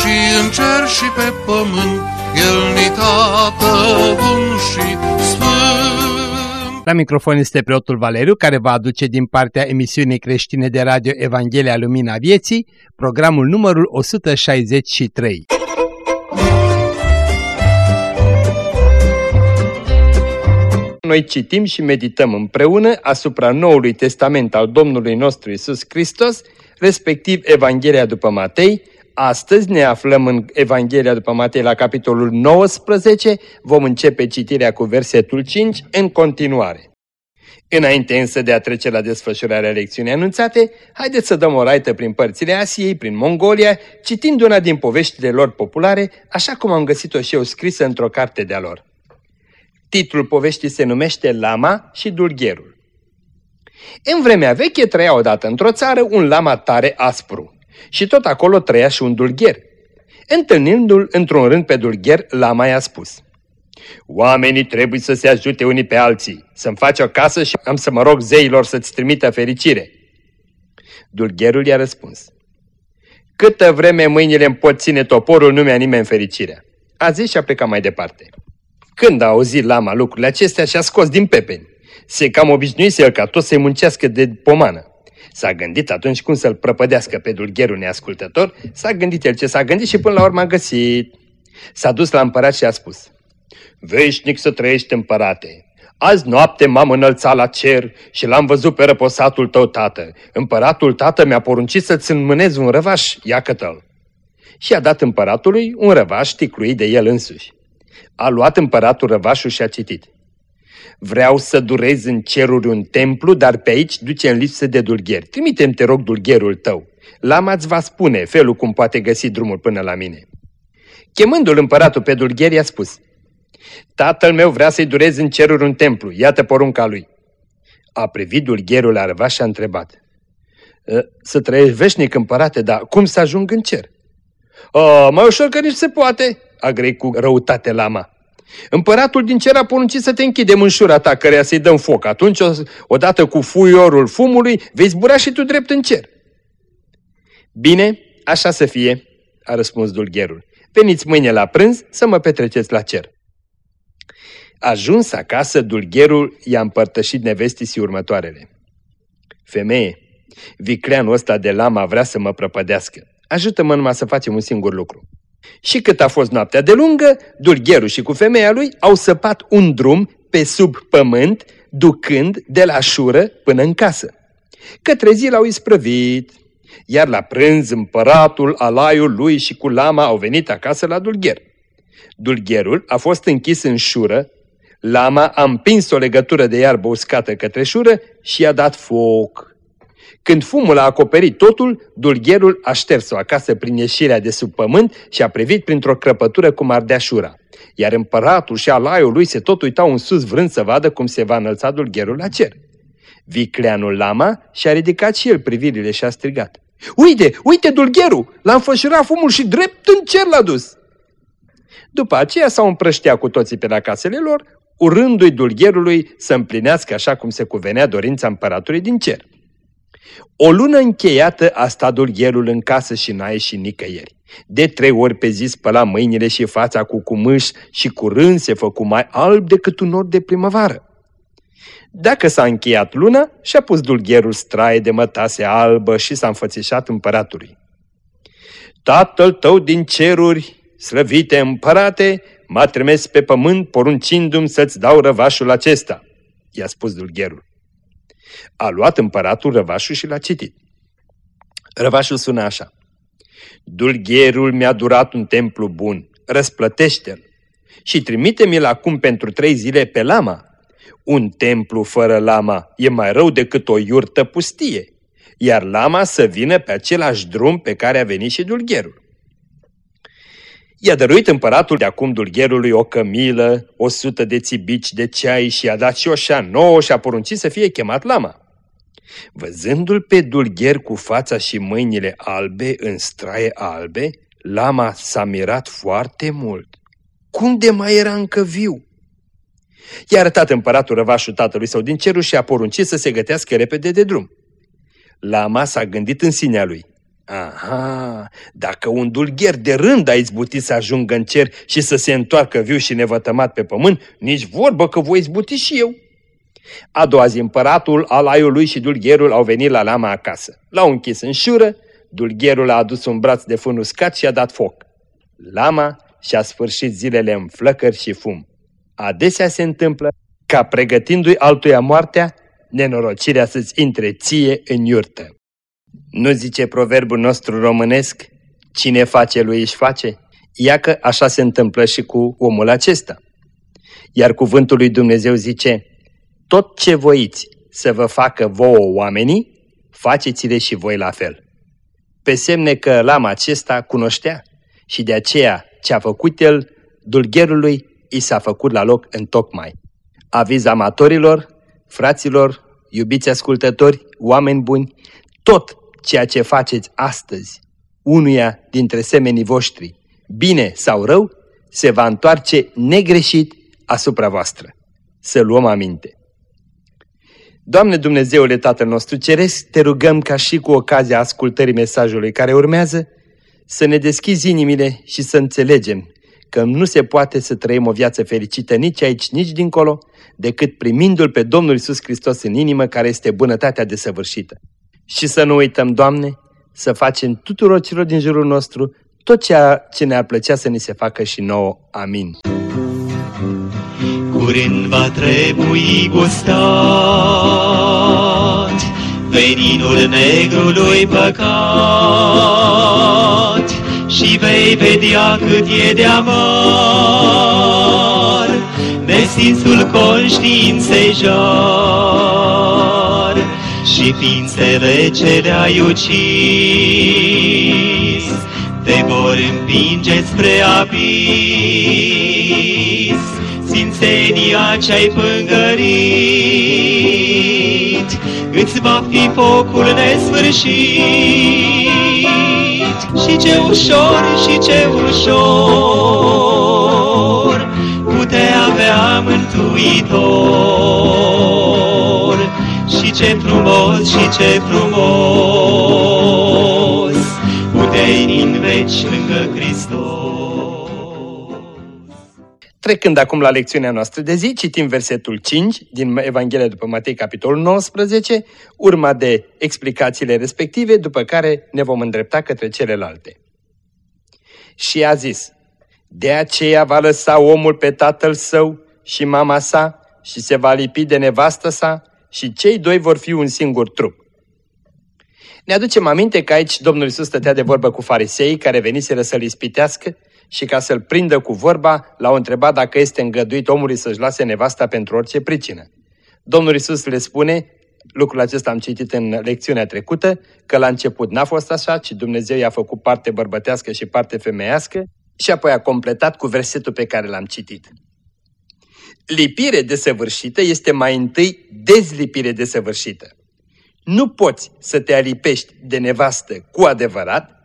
și în cer și pe pământ, El ni tată bun și sfânt. La microfon este preotul Valeriu, care va aduce din partea emisiunii creștine de radio Evanghelia Lumina Vieții, programul numărul 163. Noi citim și medităm împreună asupra Noului Testament al Domnului nostru Isus Hristos, respectiv Evanghelia după Matei. Astăzi ne aflăm în Evanghelia după Matei la capitolul 19, vom începe citirea cu versetul 5 în continuare. Înainte însă de a trece la desfășurarea lecțiunii anunțate, haideți să dăm o raită prin părțile Asiei, prin Mongolia, citind una din poveștile lor populare, așa cum am găsit-o și eu scrisă într-o carte de-a lor. Titlul poveștii se numește Lama și Dulgherul. În vremea veche trăia odată într-o țară un lama tare aspru și tot acolo trăia și un dulgher. Întâlnindu-l într-un rând pe dulgher, lama i-a spus Oamenii trebuie să se ajute unii pe alții, să-mi faci o casă și am să mă rog zeilor să-ți trimită fericire. Dulgherul i-a răspuns Câtă vreme mâinile îmi pot ține toporul, nu mi-a nimeni fericirea. A zis și a plecat mai departe. Când a auzit lama lucrurile acestea și-a scos din pepeni. Se cam obișnuise el ca tot să-i muncească de pomană. S-a gândit atunci cum să-l prăpădească pe dulgherul neascultător, s-a gândit el ce s-a gândit și până la urmă a găsit. S-a dus la împărat și a spus, Veșnic să trăiești împărate, Azi noapte m-am înălțat la cer și l-am văzut pe răposatul tău, tată. Împăratul tată mi-a poruncit să-ți înmânez un răvaș, ia l Și a dat împăratului un răvaș ticluit de el însuși. A luat împăratul răvașul și a citit. Vreau să durez în ceruri un templu, dar pe aici duce în lipsă de dulgheri. Trimite-mi, te rog, dulgherul tău. Lama îți va spune felul cum poate găsi drumul până la mine. Chemându-l împăratul pe dulgheri, i-a spus, Tatăl meu vrea să-i durez în ceruri un templu, iată porunca lui. A privit dulgherul la răvaș și a întrebat, ă, Să trăiești veșnic, împărate, dar cum să ajung în cer? A, mai ușor că nici se poate, a grei cu răutate lama. Împăratul din cer a poruncit să te închidem în șura ta, căreia să-i dăm foc. Atunci, odată cu fuiorul fumului, vei zbura și tu drept în cer. Bine, așa să fie, a răspuns dulgherul. Veniți mâine la prânz să mă petreceți la cer. Ajuns acasă, dulgherul i-a împărtășit nevestii următoarele. Femeie, vicleanul ăsta de lama vrea să mă prăpădească. Ajută-mă numai să facem un singur lucru. Și cât a fost noaptea de lungă, dulgherul și cu femeia lui au săpat un drum pe sub pământ, ducând de la șură până în casă. Către zi l-au isprăvit, iar la prânz împăratul, alaiul lui și cu lama au venit acasă la dulgher. Dulgherul a fost închis în șură, lama a împins o legătură de iarbă uscată către șură și i-a dat foc. Când fumul a acoperit totul, dulgherul a șters-o acasă prin ieșirea de sub pământ și a privit printr-o crăpătură cum ardea șura. Iar împăratul și alaiul lui se tot uitau în sus vrând să vadă cum se va înălța dulgherul la cer. Vicleanul Lama și-a ridicat și el privirile și a strigat. Uite, uite dulgherul! L-a înfășurat fumul și drept în cer l-a dus! După aceea s-au împrăștea cu toții pe la casele lor, urându-i dulgherului să împlinească așa cum se cuvenea dorința împăratului din cer. O lună încheiată a stat dulgherul în casă și n-a ieșit nicăieri. De trei ori pe zi spăla mâinile și fața cu cumâș și curând se făcu mai alb decât un nor de primăvară. Dacă s-a încheiat luna, și-a pus dulgherul straie de mătase albă și s-a înfățișat împăratului. Tatăl tău din ceruri, slăvite împărate, m-a trimis pe pământ poruncindu-mi să-ți dau răvașul acesta, i-a spus dulgherul. A luat împăratul răvașul și l-a citit. Răvașul sună așa. Dulgherul mi-a durat un templu bun, răsplătește-l și trimite-mi-l acum pentru trei zile pe lama. Un templu fără lama e mai rău decât o iurtă pustie, iar lama să vină pe același drum pe care a venit și dulgherul. I-a dăruit împăratul de acum dulgherului o cămilă, o sută de țibici de ceai și i-a dat și o șa nouă și a poruncit să fie chemat lama. Văzându-l pe dulgher cu fața și mâinile albe în straie albe, lama s-a mirat foarte mult. Cum de mai era încă viu? I-a arătat împăratul răvașul tatălui său din cerul și a poruncit să se gătească repede de drum. Lama s-a gândit în sinea lui. Aha, dacă un dulgher de rând a izbutit să ajungă în cer și să se întoarcă viu și nevătămat pe pământ, nici vorbă că voi izbuti și eu. A doua zi împăratul, alaiul lui și dulgherul au venit la lama acasă. L-au închis în șură, dulgherul a adus un braț de fân uscat și a dat foc. Lama și-a sfârșit zilele în flăcări și fum. Adesea se întâmplă ca pregătindu-i altuia moartea, nenorocirea să-ți intre ție în iurtă. Nu zice proverbul nostru românesc, cine face lui își face? Ia că așa se întâmplă și cu omul acesta. Iar cuvântul lui Dumnezeu zice, tot ce voiți să vă facă vouă oamenii, faceți-le și voi la fel. Pe semne că lama acesta cunoștea și de aceea ce a făcut el, dulgherului, i s-a făcut la loc în tocmai. Aviz amatorilor, fraților, iubiți ascultători, oameni buni, tot ceea ce faceți astăzi, unuia dintre semenii voștri, bine sau rău, se va întoarce negreșit asupra voastră. Să luăm aminte. Doamne Dumnezeule Tatăl nostru Ceresc, te rugăm ca și cu ocazia ascultării mesajului care urmează, să ne deschizi inimile și să înțelegem că nu se poate să trăim o viață fericită nici aici, nici dincolo, decât primindu-L pe Domnul Isus Hristos în inimă, care este bunătatea desăvârșită. Și să nu uităm, Doamne, să facem tuturor celor din jurul nostru tot ceea ce ne-ar plăcea să ni se facă și nouă. Amin. Curând va trebui gustat veninul negrului păcat și vei vedea cât e de amar nesinsul conștiinței jar și ființele ce le-ai ucis te vor împinge spre abis sfințenia ce-ai pângărit îți va fi focul nesfârșit și ce ușor, și ce ușor putea avea mântuitor. Și ce frumos, și ce frumos puteai în veci lângă Hristos. Trecând acum la lecțiunea noastră de zi, citim versetul 5 din Evanghelia după Matei, capitolul 19, urma de explicațiile respective, după care ne vom îndrepta către celelalte. Și a zis, de aceea va lăsa omul pe tatăl său și mama sa și se va lipi de nevastă sa și cei doi vor fi un singur trup. Ne aducem aminte că aici Domnul Iisus stătea de vorbă cu farisei care veniseră să-l ispitească și ca să-l prindă cu vorba, l-au întrebat dacă este îngăduit omului să-și lase nevasta pentru orice pricină. Domnul Isus le spune, lucrul acesta am citit în lecțiunea trecută, că la început n-a fost așa, ci Dumnezeu i-a făcut parte bărbătească și parte femeiască și apoi a completat cu versetul pe care l-am citit. Lipire desăvârșită este mai întâi dezlipire desăvârșită. Nu poți să te alipești de nevastă cu adevărat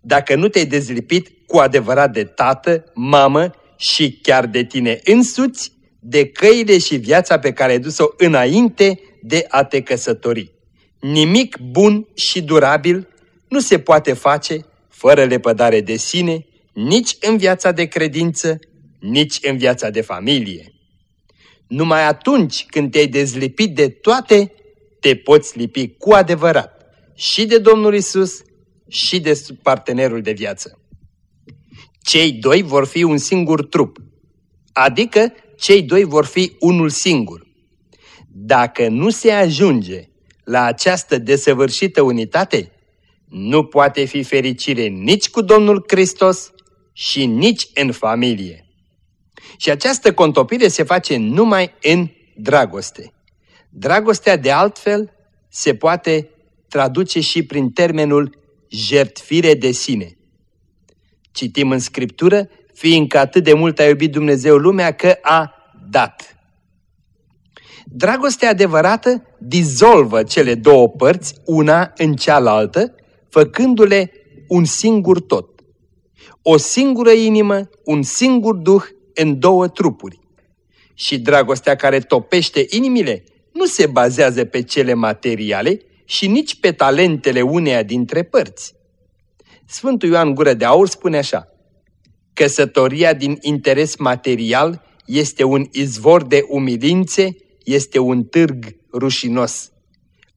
dacă nu te-ai dezlipit cu adevărat de tată, mamă și chiar de tine însuți, de căile și viața pe care ai dus-o înainte de a te căsători. Nimic bun și durabil nu se poate face fără lepădare de sine, nici în viața de credință, nici în viața de familie. Numai atunci când te-ai dezlipit de toate, te poți lipi cu adevărat și de Domnul Isus și de partenerul de viață. Cei doi vor fi un singur trup, adică cei doi vor fi unul singur. Dacă nu se ajunge la această desăvârșită unitate, nu poate fi fericire nici cu Domnul Hristos și nici în familie. Și această contopire se face numai în dragoste. Dragostea de altfel se poate traduce și prin termenul jertfire de sine. Citim în Scriptură, fiindcă atât de mult a iubit Dumnezeu lumea că a dat. Dragostea adevărată dizolvă cele două părți, una în cealaltă, făcându-le un singur tot. O singură inimă, un singur duh în două trupuri. Și dragostea care topește inimile nu se bazează pe cele materiale și nici pe talentele uneia dintre părți. Sfântul Ioan Gură de Aur spune așa, Căsătoria din interes material este un izvor de umilințe, este un târg rușinos.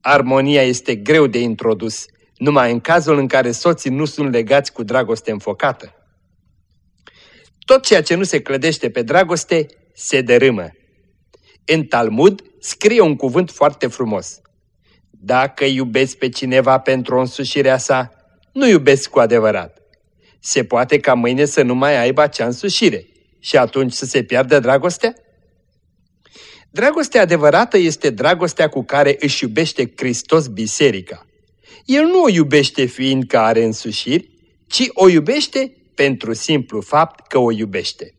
Armonia este greu de introdus, numai în cazul în care soții nu sunt legați cu dragoste înfocată. Tot ceea ce nu se clădește pe dragoste se dărâmă. În Talmud scrie un cuvânt foarte frumos. Dacă iubesc pe cineva pentru însușirea sa, nu iubesc cu adevărat. Se poate ca mâine să nu mai aibă acea însușire și atunci să se piardă dragostea? Dragostea adevărată este dragostea cu care își iubește Hristos biserica. El nu o iubește fiindcă are însușiri, ci o iubește pentru simplu fapt că o iubește.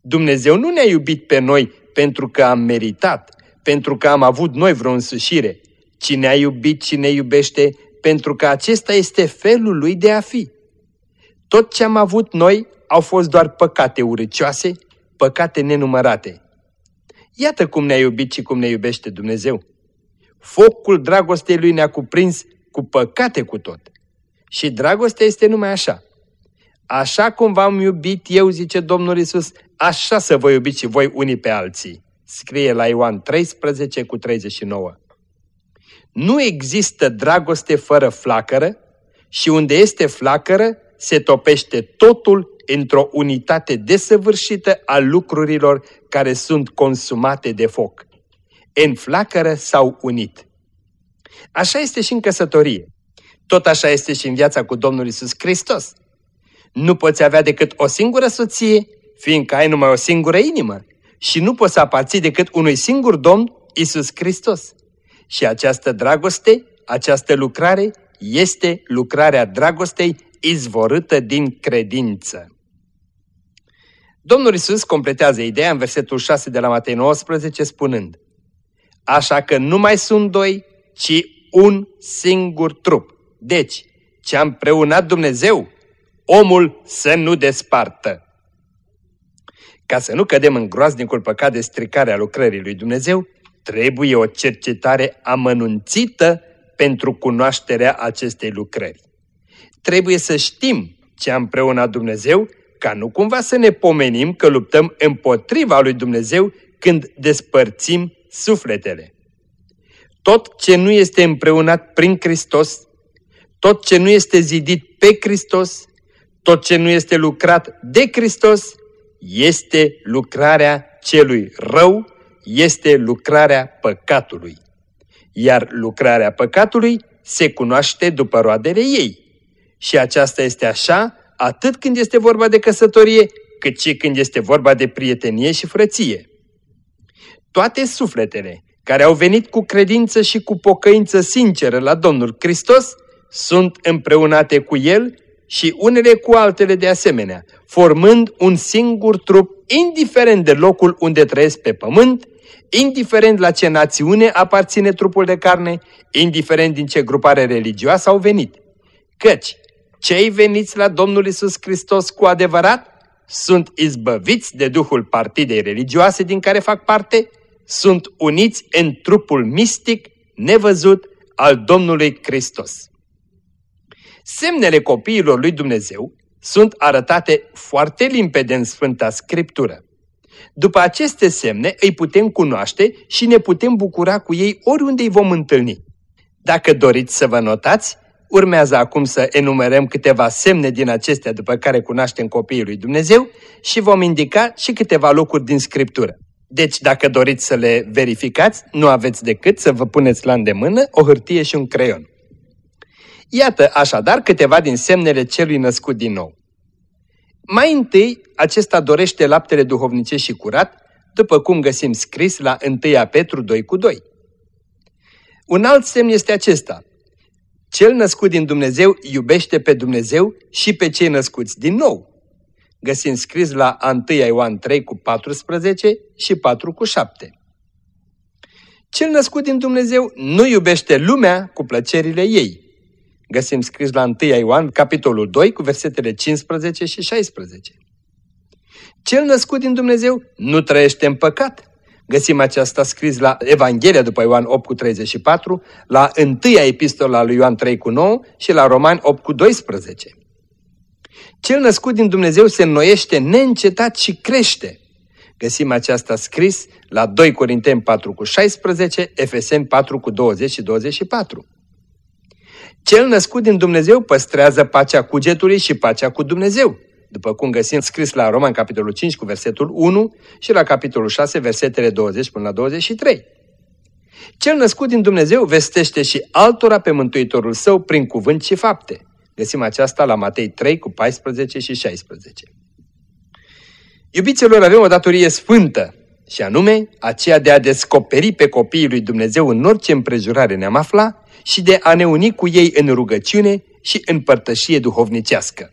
Dumnezeu nu ne-a iubit pe noi pentru că am meritat, pentru că am avut noi vreo însușire, ci ne-a iubit și ne iubește pentru că acesta este felul lui de a fi. Tot ce am avut noi au fost doar păcate urăcioase, păcate nenumărate. Iată cum ne-a iubit și cum ne iubește Dumnezeu. Focul dragostei lui ne-a cuprins cu păcate cu tot. Și dragostea este numai așa. Așa cum v-am iubit eu, zice Domnul Isus, așa să vă iubiți și voi unii pe alții. Scrie la Ioan 13 cu 39. Nu există dragoste fără flacără și unde este flacără se topește totul într-o unitate desăvârșită a lucrurilor care sunt consumate de foc. În flacără s-au unit. Așa este și în căsătorie. Tot așa este și în viața cu Domnul Isus Hristos. Nu poți avea decât o singură soție, fiindcă ai numai o singură inimă și nu poți aparți decât unui singur Domn, Isus Hristos. Și această dragoste, această lucrare, este lucrarea dragostei izvorâtă din credință. Domnul Isus completează ideea în versetul 6 de la Matei 19 spunând Așa că nu mai sunt doi, ci un singur trup. Deci, ce am preunat Dumnezeu, omul să nu despartă. Ca să nu cădem în groaznicul păcat de stricare a lucrării lui Dumnezeu, trebuie o cercetare amănunțită pentru cunoașterea acestei lucrări. Trebuie să știm ce a împreunat Dumnezeu, ca nu cumva să ne pomenim că luptăm împotriva lui Dumnezeu când despărțim sufletele. Tot ce nu este împreunat prin Hristos, tot ce nu este zidit pe Hristos, tot ce nu este lucrat de Hristos, este lucrarea celui rău, este lucrarea păcatului. Iar lucrarea păcatului se cunoaște după roadele ei. Și aceasta este așa atât când este vorba de căsătorie, cât și când este vorba de prietenie și frăție. Toate sufletele care au venit cu credință și cu pocăință sinceră la Domnul Hristos sunt împreunate cu El și unele cu altele de asemenea, formând un singur trup, indiferent de locul unde trăiesc pe pământ, indiferent la ce națiune aparține trupul de carne, indiferent din ce grupare religioasă au venit. Căci cei veniți la Domnul Isus Hristos cu adevărat sunt izbăviți de duhul partidei religioase din care fac parte, sunt uniți în trupul mistic, nevăzut, al Domnului Hristos. Semnele copiilor lui Dumnezeu sunt arătate foarte limpede în Sfânta Scriptură. După aceste semne îi putem cunoaște și ne putem bucura cu ei oriunde îi vom întâlni. Dacă doriți să vă notați, urmează acum să enumerăm câteva semne din acestea după care cunoaștem copiii lui Dumnezeu și vom indica și câteva locuri din Scriptură. Deci, dacă doriți să le verificați, nu aveți decât să vă puneți la îndemână o hârtie și un creion. Iată așadar câteva din semnele celui născut din nou. Mai întâi, acesta dorește laptele duhovnicești și curat, după cum găsim scris la 1 Petru 2 cu 2. Un alt semn este acesta. Cel născut din Dumnezeu iubește pe Dumnezeu și pe cei născuți din nou. găsim scris la 1 Ioan 3 cu 14 și 4 cu 7. Cel născut din Dumnezeu nu iubește lumea cu plăcerile ei. Găsim scris la 1 Ioan, capitolul 2, cu versetele 15 și 16. Cel născut din Dumnezeu nu trăiește în păcat. Găsim aceasta scris la Evanghelia după Ioan 8 cu 34, la 1 epistola lui Ioan 3 cu 9 și la Romani 8 cu 12. Cel născut din Dumnezeu se înnoiește neîncetat și crește. Găsim aceasta scris la 2 Corinteni 4 cu 16, Efeseni 4 cu 20 și 24. Cel născut din Dumnezeu păstrează pacea cugetului și pacea cu Dumnezeu, după cum găsim scris la Roman capitolul 5 cu versetul 1 și la capitolul 6 versetele 20 până la 23. Cel născut din Dumnezeu vestește și altora pe Mântuitorul său prin cuvânt și fapte. Găsim aceasta la Matei 3 cu 14 și 16. Iubiților, avem o datorie sfântă și anume aceea de a descoperi pe copiii lui Dumnezeu în orice împrejurare ne-am afla și de a ne uni cu ei în rugăciune și în părtășie duhovnicească.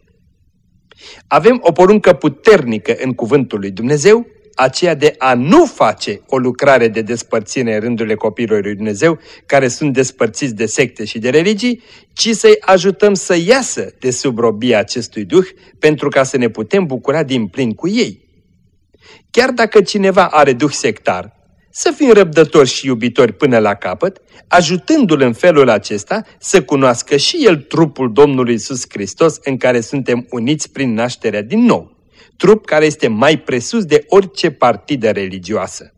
Avem o poruncă puternică în cuvântul lui Dumnezeu, aceea de a nu face o lucrare de despărțire în rândurile copiilor lui Dumnezeu, care sunt despărțiți de secte și de religii, ci să-i ajutăm să iasă de sub robia acestui duh, pentru ca să ne putem bucura din plin cu ei. Chiar dacă cineva are duh sectar, să fim răbdători și iubitori până la capăt, ajutându-l în felul acesta să cunoască și el trupul Domnului Isus Hristos în care suntem uniți prin nașterea din nou, trup care este mai presus de orice partidă religioasă.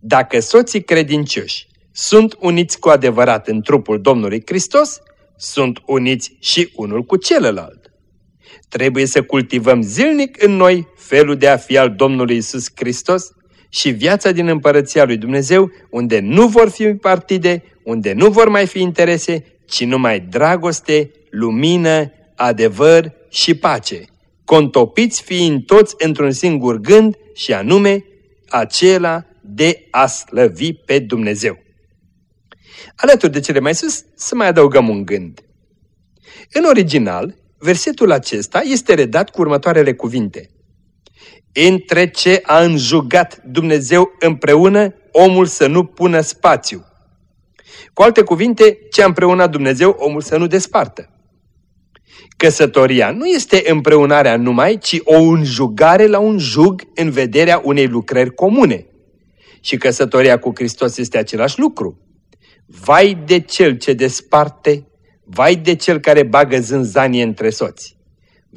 Dacă soții credincioși sunt uniți cu adevărat în trupul Domnului Hristos, sunt uniți și unul cu celălalt. Trebuie să cultivăm zilnic în noi felul de a fi al Domnului Isus Hristos și viața din împărăția lui Dumnezeu, unde nu vor fi partide, unde nu vor mai fi interese, ci numai dragoste, lumină, adevăr și pace, contopiți fiind toți într-un singur gând și anume acela de a slăvi pe Dumnezeu. Alături de cele mai sus, să mai adăugăm un gând. În original, versetul acesta este redat cu următoarele cuvinte. Între ce a înjugat Dumnezeu împreună, omul să nu pună spațiu. Cu alte cuvinte, ce a împreunat Dumnezeu, omul să nu despartă. Căsătoria nu este împreunarea numai, ci o înjugare la un jug în vederea unei lucrări comune. Și căsătoria cu Hristos este același lucru. Vai de cel ce desparte Vai de cel care bagă zânzanie între soți!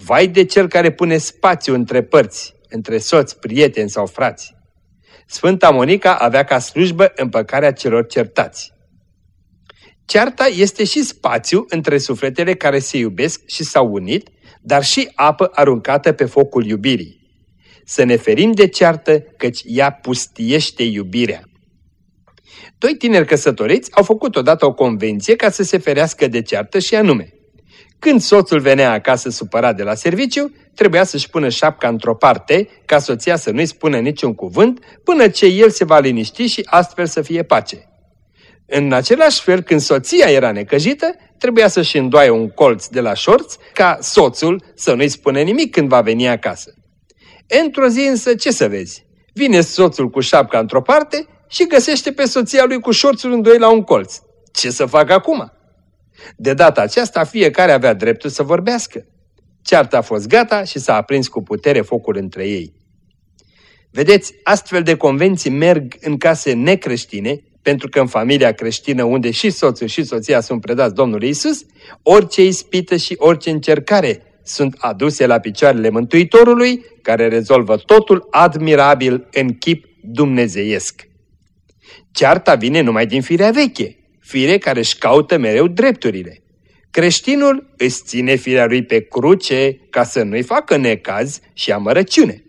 Vai de cel care pune spațiu între părți, între soți, prieteni sau frați! Sfânta Monica avea ca slujbă împăcarea celor certați. Cearta este și spațiu între sufletele care se iubesc și s-au unit, dar și apă aruncată pe focul iubirii. Să ne ferim de ceartă, căci ea pustiește iubirea. Doi tineri căsătoriți au făcut odată o convenție ca să se ferească de ceartă și anume. Când soțul venea acasă supărat de la serviciu, trebuia să-și pună șapca într-o parte, ca soția să nu-i spună niciun cuvânt, până ce el se va liniști și astfel să fie pace. În același fel, când soția era necăjită, trebuia să-și îndoaie un colț de la șorț, ca soțul să nu-i spună nimic când va veni acasă. Într-o zi însă, ce să vezi? Vine soțul cu șapca într-o parte și găsește pe soția lui cu șorțul în doi la un colț. Ce să fac acum? De data aceasta fiecare avea dreptul să vorbească. Cearta a fost gata și s-a aprins cu putere focul între ei. Vedeți, astfel de convenții merg în case necreștine, pentru că în familia creștină, unde și soțul și soția sunt predați Domnului Isus, orice ispită și orice încercare sunt aduse la picioarele Mântuitorului, care rezolvă totul admirabil în chip dumnezeiesc. Cearta vine numai din firea veche, fire care își caută mereu drepturile. Creștinul îți ține firea lui pe cruce ca să nu-i facă necaz și amărăciune.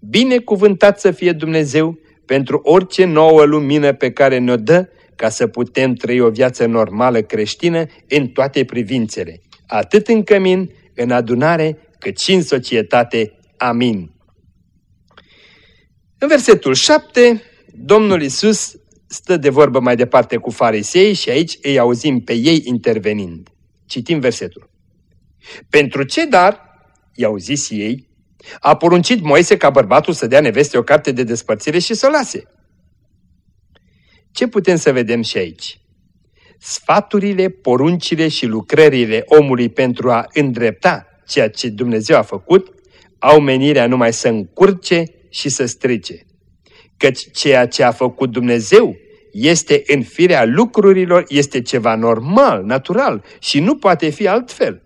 Binecuvântat să fie Dumnezeu pentru orice nouă lumină pe care ne-o dă ca să putem trăi o viață normală creștină în toate privințele, atât în cămin, în adunare, cât și în societate. Amin. În versetul 7, Domnul Isus stă de vorbă mai departe cu farisei și aici îi auzim pe ei intervenind. Citim versetul. Pentru ce dar i-au zis ei. A poruncit Moise ca bărbatul să dea neveste o carte de despărțire și să o lase. Ce putem să vedem și aici? Sfaturile, poruncile și lucrările omului pentru a îndrepta ceea ce Dumnezeu a făcut au menirea numai să încurce și să strice. Căci ceea ce a făcut Dumnezeu este în firea lucrurilor, este ceva normal, natural și nu poate fi altfel.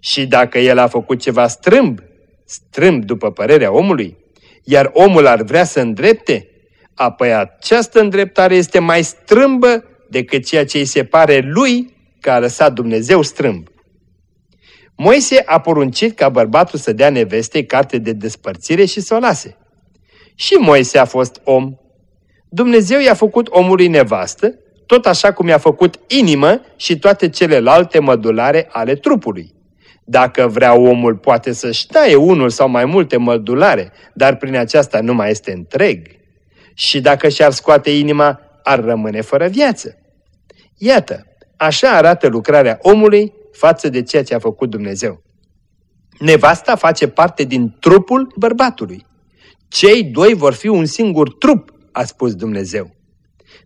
Și dacă El a făcut ceva strâmb, strâmb după părerea omului, iar omul ar vrea să îndrepte, apoi această îndreptare este mai strâmbă decât ceea ce îi se pare lui că a lăsat Dumnezeu strâmb. Moise a poruncit ca bărbatul să dea nevestei carte de despărțire și să o lase. Și Moise a fost om. Dumnezeu i-a făcut omului nevastă, tot așa cum i-a făcut inimă și toate celelalte mădulare ale trupului. Dacă vrea omul poate să-și taie unul sau mai multe mădulare, dar prin aceasta nu mai este întreg. Și dacă și-ar scoate inima, ar rămâne fără viață. Iată, așa arată lucrarea omului față de ceea ce a făcut Dumnezeu. Nevasta face parte din trupul bărbatului. Cei doi vor fi un singur trup, a spus Dumnezeu.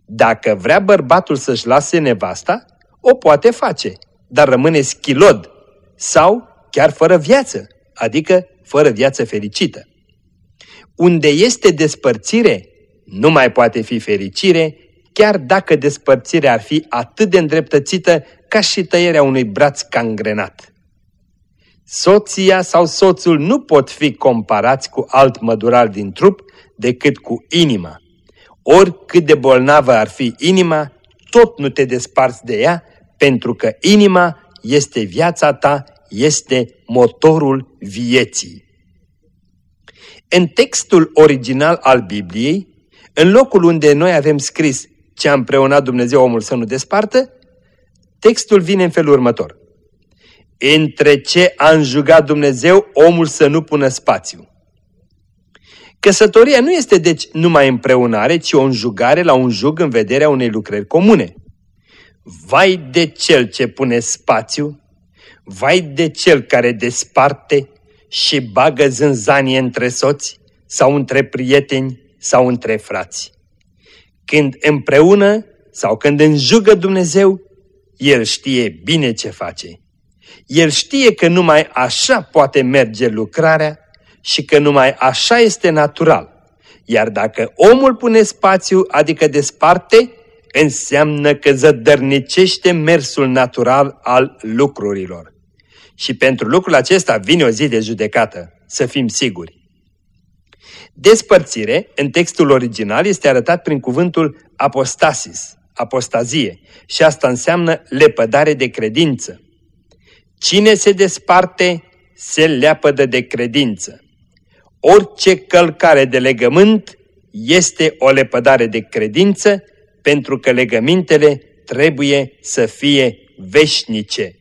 Dacă vrea bărbatul să-și lase nevasta, o poate face, dar rămâne schilod sau chiar fără viață, adică fără viață fericită. Unde este despărțire, nu mai poate fi fericire, chiar dacă despărțirea ar fi atât de îndreptățită ca și tăierea unui braț cangrenat. Soția sau soțul nu pot fi comparați cu alt mădural din trup decât cu inima. Oricât de bolnavă ar fi inima, tot nu te desparți de ea, pentru că inima este viața ta, este motorul vieții. În textul original al Bibliei, în locul unde noi avem scris ce a împreunat Dumnezeu omul să nu despartă, textul vine în felul următor. Între ce a înjugat Dumnezeu omul să nu pună spațiu. Căsătoria nu este deci numai împreunare, ci o înjugare la un jug în vederea unei lucrări comune. Vai de cel ce pune spațiu, vai de cel care desparte și bagă zânzanie între soți sau între prieteni sau între frați. Când împreună sau când înjugă Dumnezeu, El știe bine ce face. El știe că numai așa poate merge lucrarea și că numai așa este natural. Iar dacă omul pune spațiu, adică desparte, înseamnă că zădărnicește mersul natural al lucrurilor. Și pentru lucrul acesta vine o zi de judecată, să fim siguri. Despărțire, în textul original, este arătat prin cuvântul apostasis, apostazie, și asta înseamnă lepădare de credință. Cine se desparte, se leapădă de credință. Orice călcare de legământ este o lepădare de credință, pentru că legămintele trebuie să fie veșnice.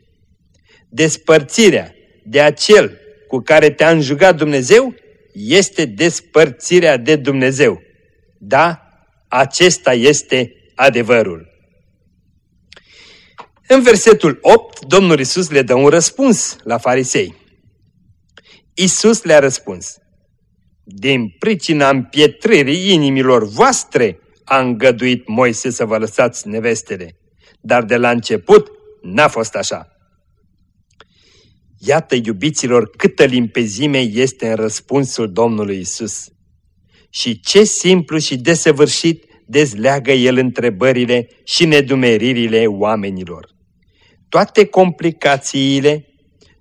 Despărțirea de acel cu care te-a înjugat Dumnezeu este despărțirea de Dumnezeu. Da, acesta este adevărul. În versetul 8, Domnul Isus le dă un răspuns la farisei. Isus le-a răspuns, Din pricina împietririi inimilor voastre a îngăduit Moise să vă lăsați nevestele, dar de la început n-a fost așa. Iată, iubiților, câtă limpezime este în răspunsul Domnului Isus. Și ce simplu și desăvârșit dezleagă El întrebările și nedumeririle oamenilor. Toate complicațiile,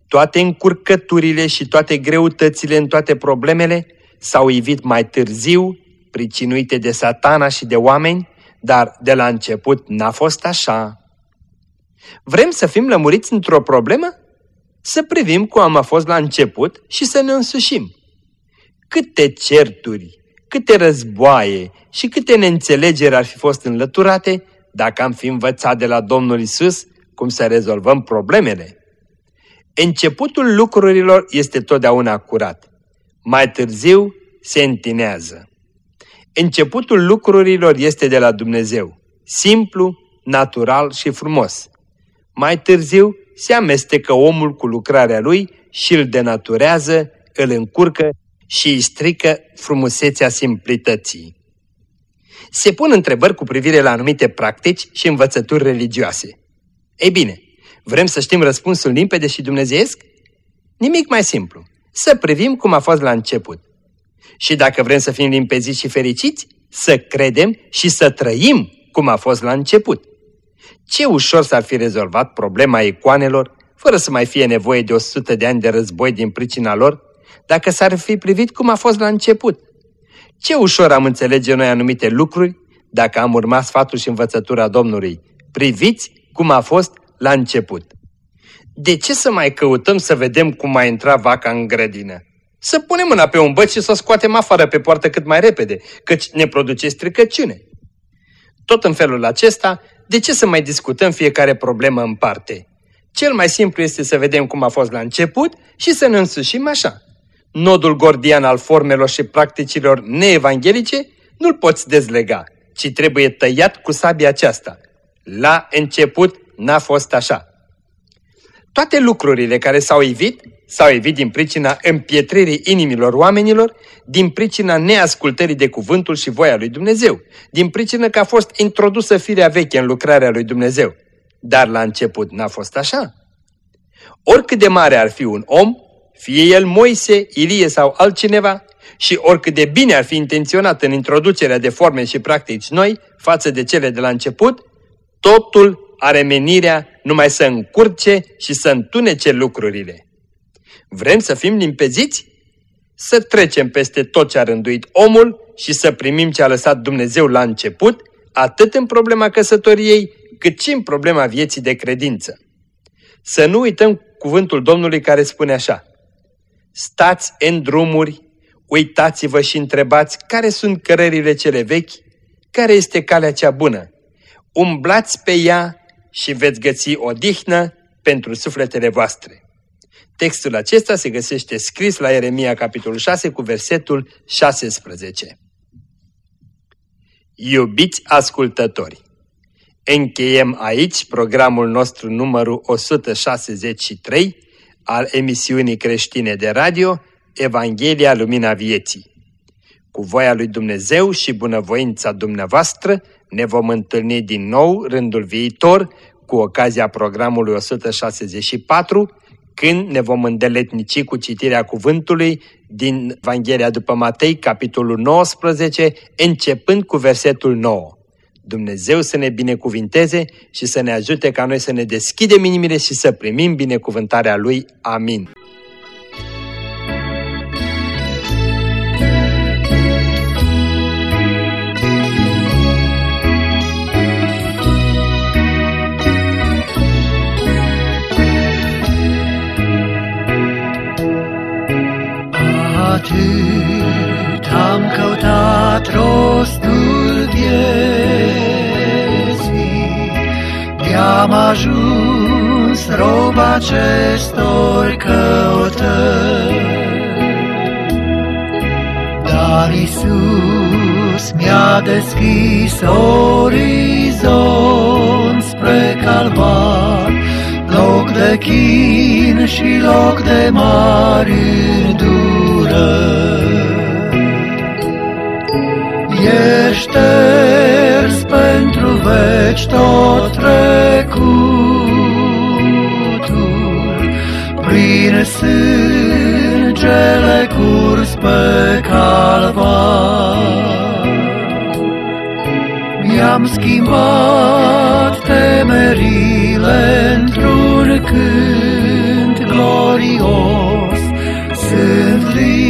toate încurcăturile și toate greutățile în toate problemele s-au ivit mai târziu, pricinuite de satana și de oameni, dar de la început n-a fost așa. Vrem să fim lămuriți într-o problemă? să privim cum a fost la început și să ne însușim. Câte certuri, câte războaie și câte neînțelegeri ar fi fost înlăturate dacă am fi învățat de la Domnul Isus cum să rezolvăm problemele. Începutul lucrurilor este totdeauna curat. Mai târziu se întinează. Începutul lucrurilor este de la Dumnezeu, simplu, natural și frumos. Mai târziu se amestecă omul cu lucrarea lui și îl denaturează, îl încurcă și îi strică frumusețea simplității. Se pun întrebări cu privire la anumite practici și învățături religioase. Ei bine, vrem să știm răspunsul limpede și dumnezeiesc? Nimic mai simplu. Să privim cum a fost la început. Și dacă vrem să fim limpeziți și fericiți, să credem și să trăim cum a fost la început. Ce ușor s-ar fi rezolvat problema icoanelor, fără să mai fie nevoie de o sută de ani de război din pricina lor, dacă s-ar fi privit cum a fost la început. Ce ușor am înțelege noi anumite lucruri dacă am urmat sfatul și învățătura Domnului. Priviți cum a fost la început. De ce să mai căutăm să vedem cum a intrat vaca în grădină? Să punem mâna pe un băț și să o scoatem afară pe poartă cât mai repede, căci ne produce stricăciune. Tot în felul acesta, de ce să mai discutăm fiecare problemă în parte? Cel mai simplu este să vedem cum a fost la început și să ne însușim așa. Nodul gordian al formelor și practicilor neevanghelice nu-l poți dezlega, ci trebuie tăiat cu sabia aceasta. La început n-a fost așa. Toate lucrurile care s-au evit, s-au evit din pricina împietririi inimilor oamenilor, din pricina neascultării de cuvântul și voia lui Dumnezeu, din pricina că a fost introdusă firea veche în lucrarea lui Dumnezeu. Dar la început n-a fost așa. Oricât de mare ar fi un om, fie el Moise, Ilie sau altcineva, și oricât de bine ar fi intenționat în introducerea de forme și practici noi față de cele de la început, totul are menirea numai să încurce și să întunece lucrurile. Vrem să fim limpeziți? Să trecem peste tot ce a rânduit omul și să primim ce a lăsat Dumnezeu la început, atât în problema căsătoriei, cât și în problema vieții de credință. Să nu uităm cuvântul Domnului care spune așa, Stați în drumuri, uitați-vă și întrebați care sunt cărările cele vechi, care este calea cea bună. Umblați pe ea și veți găsi odihnă pentru sufletele voastre. Textul acesta se găsește scris la Ieremia capitolul 6 cu versetul 16. Iubiți ascultători! Încheiem aici programul nostru numărul 163 al emisiunii creștine de radio Evanghelia Lumina Vieții. Cu voia lui Dumnezeu și bunăvoința dumneavoastră ne vom întâlni din nou rândul viitor cu ocazia programului 164, când ne vom îndeletnici cu citirea cuvântului din Evanghelia după Matei, capitolul 19, începând cu versetul 9. Dumnezeu să ne binecuvinteze și să ne ajute ca noi să ne deschidem inimile și să primim binecuvântarea Lui. Amin. Atât am căutat rostul vieții, De-am ajuns rob acestor căutări. Dar Isus mi-a deschis orizont spre calvar, loc de chin și loc de mari Ești șters pentru veci tot trecutul, prin sângele curs pe calvar. Mi-am schimbat temerile într-un cânt glorios, sunt liber